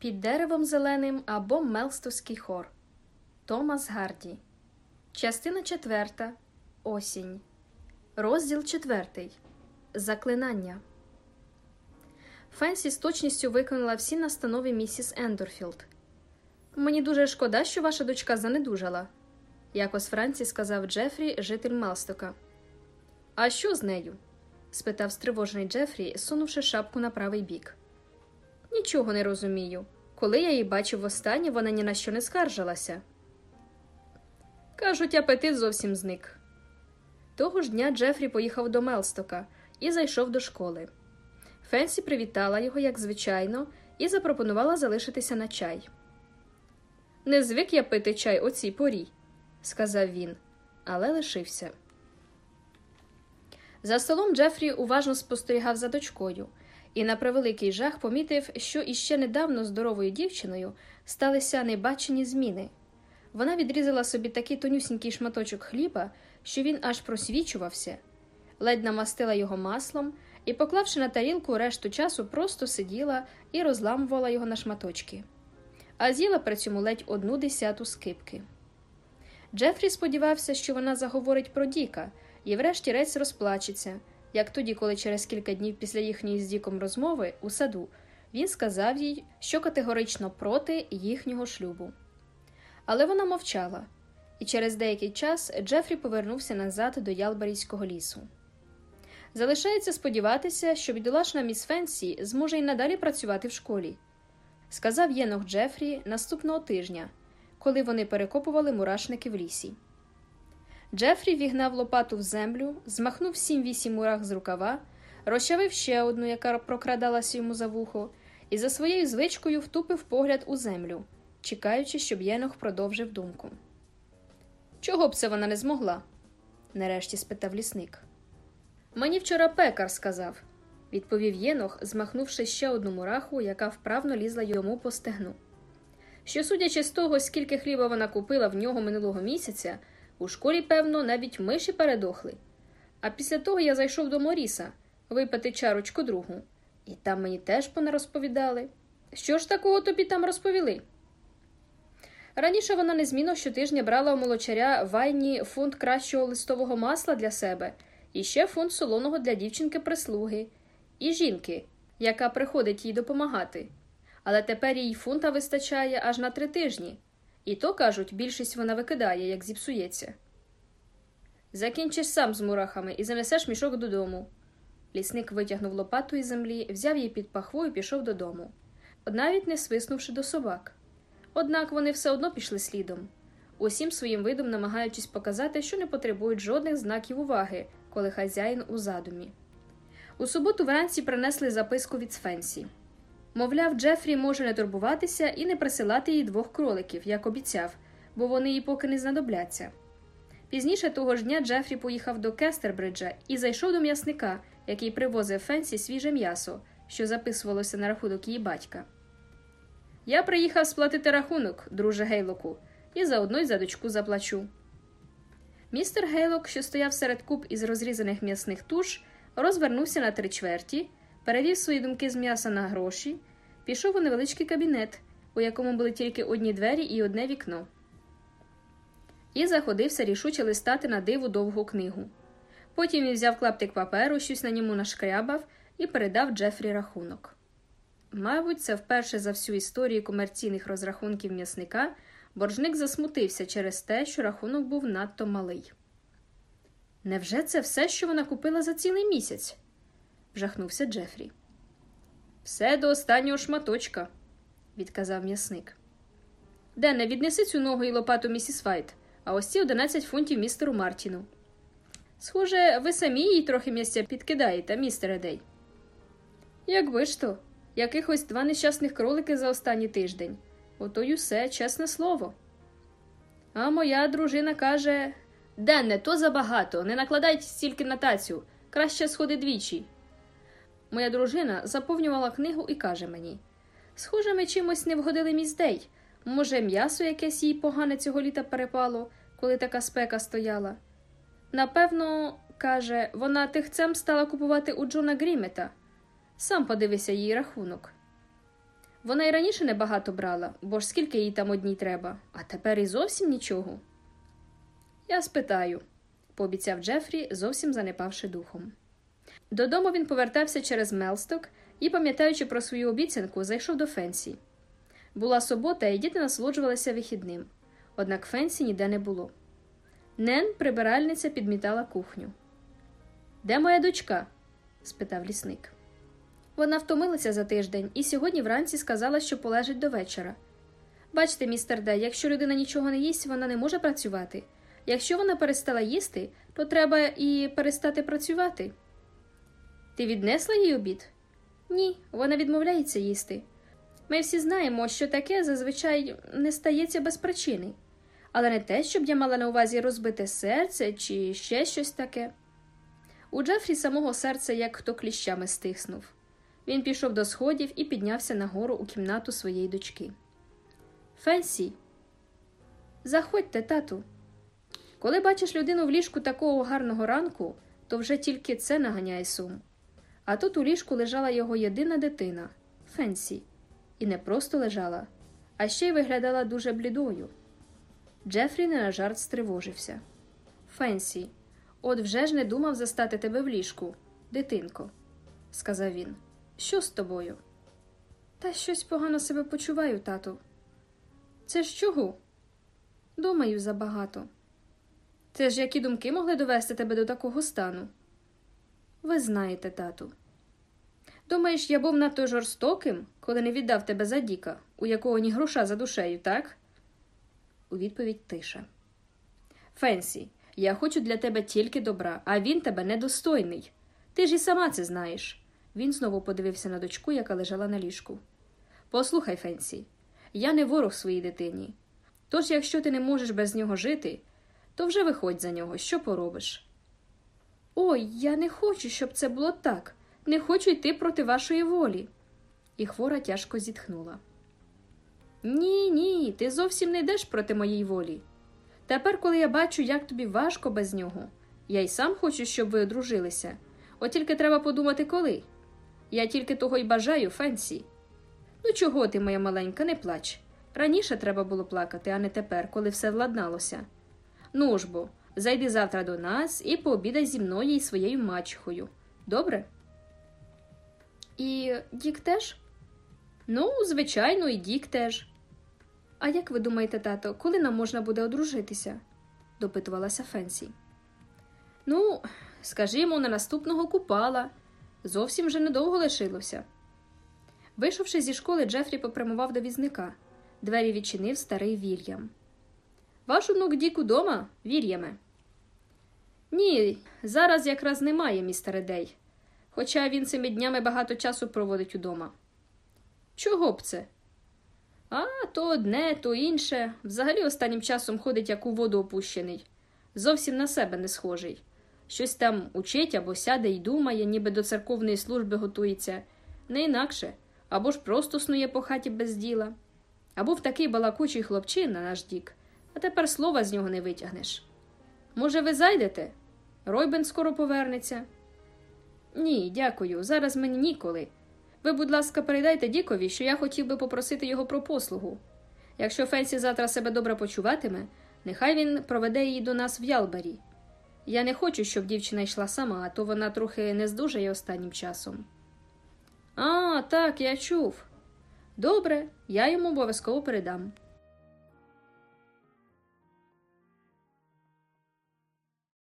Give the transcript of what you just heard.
Під деревом зеленим або Мелстовський хор. Томас Гарді. Частина четверта. Осінь. Розділ четвертий. Заклинання. Фенсі з точністю виконала всі настанови місіс Ендорфілд. Мені дуже шкода, що ваша дочка занедужала, якось Франці сказав Джефрі, житель Мелстока. А що з нею? спитав стривожений Джефрі, сунувши шапку на правий бік. Нічого не розумію. Коли я її бачив востаннє, вона ні на що не скаржилася. Кажуть, апетит зовсім зник. Того ж дня Джефрі поїхав до Мелстока і зайшов до школи. Фенсі привітала його, як звичайно, і запропонувала залишитися на чай. Не звик я пити чай о цій порі, сказав він, але лишився. За столом Джефрі уважно спостерігав за дочкою і на превеликий жах помітив, що іще недавно здоровою дівчиною сталися небачені зміни. Вона відрізала собі такий тонюсінький шматочок хліба, що він аж просвічувався, ледь намастила його маслом і, поклавши на тарілку решту часу, просто сиділа і розламувала його на шматочки, а з'їла при цьому ледь одну десяту скипки. Джефрі сподівався, що вона заговорить про Діка і, врешті-решт, розплачеться, як тоді, коли через кілька днів після їхньої з Діком розмови у саду він сказав їй, що категорично проти їхнього шлюбу. Але вона мовчала, і через деякий час Джефрі повернувся назад до Ялбарійського лісу. Залишається сподіватися, що бідолашна міс Фенсі зможе й надалі працювати в школі, сказав Єнох Джефрі наступного тижня, коли вони перекопували мурашники в лісі. Джефрі вігнав лопату в землю, змахнув сім-вісім мурах з рукава, розчавив ще одну, яка прокрадалася йому за вухо, і за своєю звичкою втупив погляд у землю, чекаючи, щоб Єнох продовжив думку. Чого б це вона не змогла? нарешті спитав лісник. Мені вчора пекар сказав, відповів Єнох, змахнувши ще одну мураху, яка вправно лізла йому по стегну. Що, судячи з того, скільки хліба вона купила в нього минулого місяця, у школі, певно, навіть миші передохли. А після того я зайшов до Моріса випити чарочку другу, і там мені теж понарозповідали. Що ж такого тобі там розповіли? Раніше вона незмінно щотижня брала у молочаря вайні фунт кращого листового масла для себе і ще фунт солоного для дівчинки прислуги і жінки, яка приходить їй допомагати. Але тепер їй фунта вистачає аж на три тижні. І то, кажуть, більшість вона викидає, як зіпсується. Закінчиш сам з мурахами і занесеш мішок додому. Лісник витягнув лопату із землі, взяв її під пахву і пішов додому, навіть не свиснувши до собак. Однак вони все одно пішли слідом, усім своїм видом намагаючись показати, що не потребують жодних знаків уваги, коли хазяїн у задумі. У суботу вранці принесли записку від Фенсі. Мовляв, Джефрі може не турбуватися і не присилати їй двох кроликів, як обіцяв, бо вони їй поки не знадобляться. Пізніше того ж дня Джефрі поїхав до Кестербриджа і зайшов до м'ясника, який привозив Фенсі свіже м'ясо, що записувалося на рахунок її батька. Я приїхав сплатити рахунок, друже Гейлоку, і заодно й за дочку заплачу. Містер Гейлок, що стояв серед куб із розрізаних м'ясних туш, розвернувся на три чверті перевів свої думки з м'яса на гроші, пішов у невеличкий кабінет, у якому були тільки одні двері і одне вікно, і заходився рішуче листати на диву довгу книгу. Потім він взяв клаптик паперу, щось на ньому нашкрябав і передав Джефрі рахунок. Мабуть, це вперше за всю історію комерційних розрахунків м'ясника боржник засмутився через те, що рахунок був надто малий. Невже це все, що вона купила за цілий місяць? Вжахнувся Джефрі. Все до останнього шматочка, відказав м'ясник. Денне, віднеси цю ногу і лопату місіс Вайт, а ось ці 11 фунтів містеру Мартіну. Схоже, ви самі їй трохи місця підкидаєте, містере Дей. Якби ж то, якихось два нещасних кролики за останній тиждень. Ото й усе, чесне слово. А моя дружина каже Денне, то забагато, не накладайте стільки на тацю, краще сходи двічі. Моя дружина заповнювала книгу і каже мені Схоже, ми чимось не вгодили міздей. Може, м'ясо якесь їй погане цього літа перепало, коли така спека стояла. Напевно, каже, вона тихцем стала купувати у Джона Грімета. Сам подивися її рахунок. Вона й раніше небагато брала, бо ж скільки їй там одній треба, а тепер і зовсім нічого. Я спитаю, пообіцяв Джефрі, зовсім занепавши духом. Додому він повертався через Мелсток і, пам'ятаючи про свою обіцянку, зайшов до Фенсі. Була субота, і діти насолоджувалися вихідним, однак Фенсі ніде не було. Нен, прибиральниця, підмітала кухню. Де моя дочка? спитав лісник. Вона втомилася за тиждень і сьогодні вранці сказала, що полежить до вечора. Бачите, містер Де, якщо людина нічого не їсть, вона не може працювати. Якщо вона перестала їсти, то треба і перестати працювати. Ти віднесла їй обід? Ні, вона відмовляється їсти. Ми всі знаємо, що таке зазвичай не стається без причини, але не те, щоб я мала на увазі розбите серце чи ще щось таке. У Джефрі самого серця як хто кліщами стиснув. Він пішов до сходів і піднявся нагору у кімнату своєї дочки. Фенсі, заходьте, тату. Коли бачиш людину в ліжку такого гарного ранку, то вже тільки це наганяє сум. А тут у ліжку лежала його єдина дитина Фенсі, і не просто лежала, а ще й виглядала дуже блідою. Джефрі не на жарт стривожився. Фенсі, от вже ж не думав застати тебе в ліжку, дитинко, сказав він. Що з тобою? Та щось погано себе почуваю, тату. Це ж чого? Думаю, забагато. Це ж які думки могли довести тебе до такого стану? Ви знаєте, тату. Думаєш, я був надто жорстоким, коли не віддав тебе за Діка, у якого ні гроша за душею, так? У відповідь тиша. Фенсі, я хочу для тебе тільки добра, а він тебе недостойний. Ти ж і сама це знаєш. Він знову подивився на дочку, яка лежала на ліжку. Послухай, Фенсі, я не ворог своїй дитині. Тож, якщо ти не можеш без нього жити, то вже виходь за нього, що поробиш. Ой, я не хочу, щоб це було так. Не хочу йти проти вашої волі. І хвора тяжко зітхнула. Ні, ні, ти зовсім не йдеш проти моєї волі. Тепер, коли я бачу, як тобі важко без нього, я й сам хочу, щоб ви одружилися. От тільки треба подумати, коли. Я тільки того й бажаю, Фенсі. Ну, чого ти, моя маленька, не плач. Раніше треба було плакати, а не тепер, коли все владналося. Ну ж бо, зайди завтра до нас і пообідай зі мною і своєю мачехою. Добре? І Дік теж? Ну, звичайно, і Дік теж. А як ви думаєте, тато, коли нам можна буде одружитися? допитувалася Фенсі. Ну, скажімо, на наступного купала. Зовсім вже недовго лишилося. Вийшовши зі школи, Джефрі попрямував до візника. Двері відчинив старий Вільям. Ваш онук Дік удома, Вільяме? Ні, зараз якраз немає, містере Дей. Хоча він цими днями багато часу проводить удома. Чого б це? А, то одне, то інше. Взагалі останнім часом ходить, як у воду опущений. Зовсім на себе не схожий. Щось там учить або сяде і думає, ніби до церковної служби готується, не інакше, або ж просто снує по хаті без діла. Або в такий балакучий хлопчина наш дік, а тепер слова з нього не витягнеш. Може, ви зайдете? Ройбен скоро повернеться. Ні, дякую. Зараз мені ніколи. Ви, будь ласка, передайте Дікові, що я хотів би попросити його про послугу. Якщо Фенсі завтра себе добре почуватиме, нехай він проведе її до нас в Ялбері. Я не хочу, щоб дівчина йшла сама, а то вона трохи не здужає останнім часом. А, так, я чув. Добре, я йому обов'язково передам.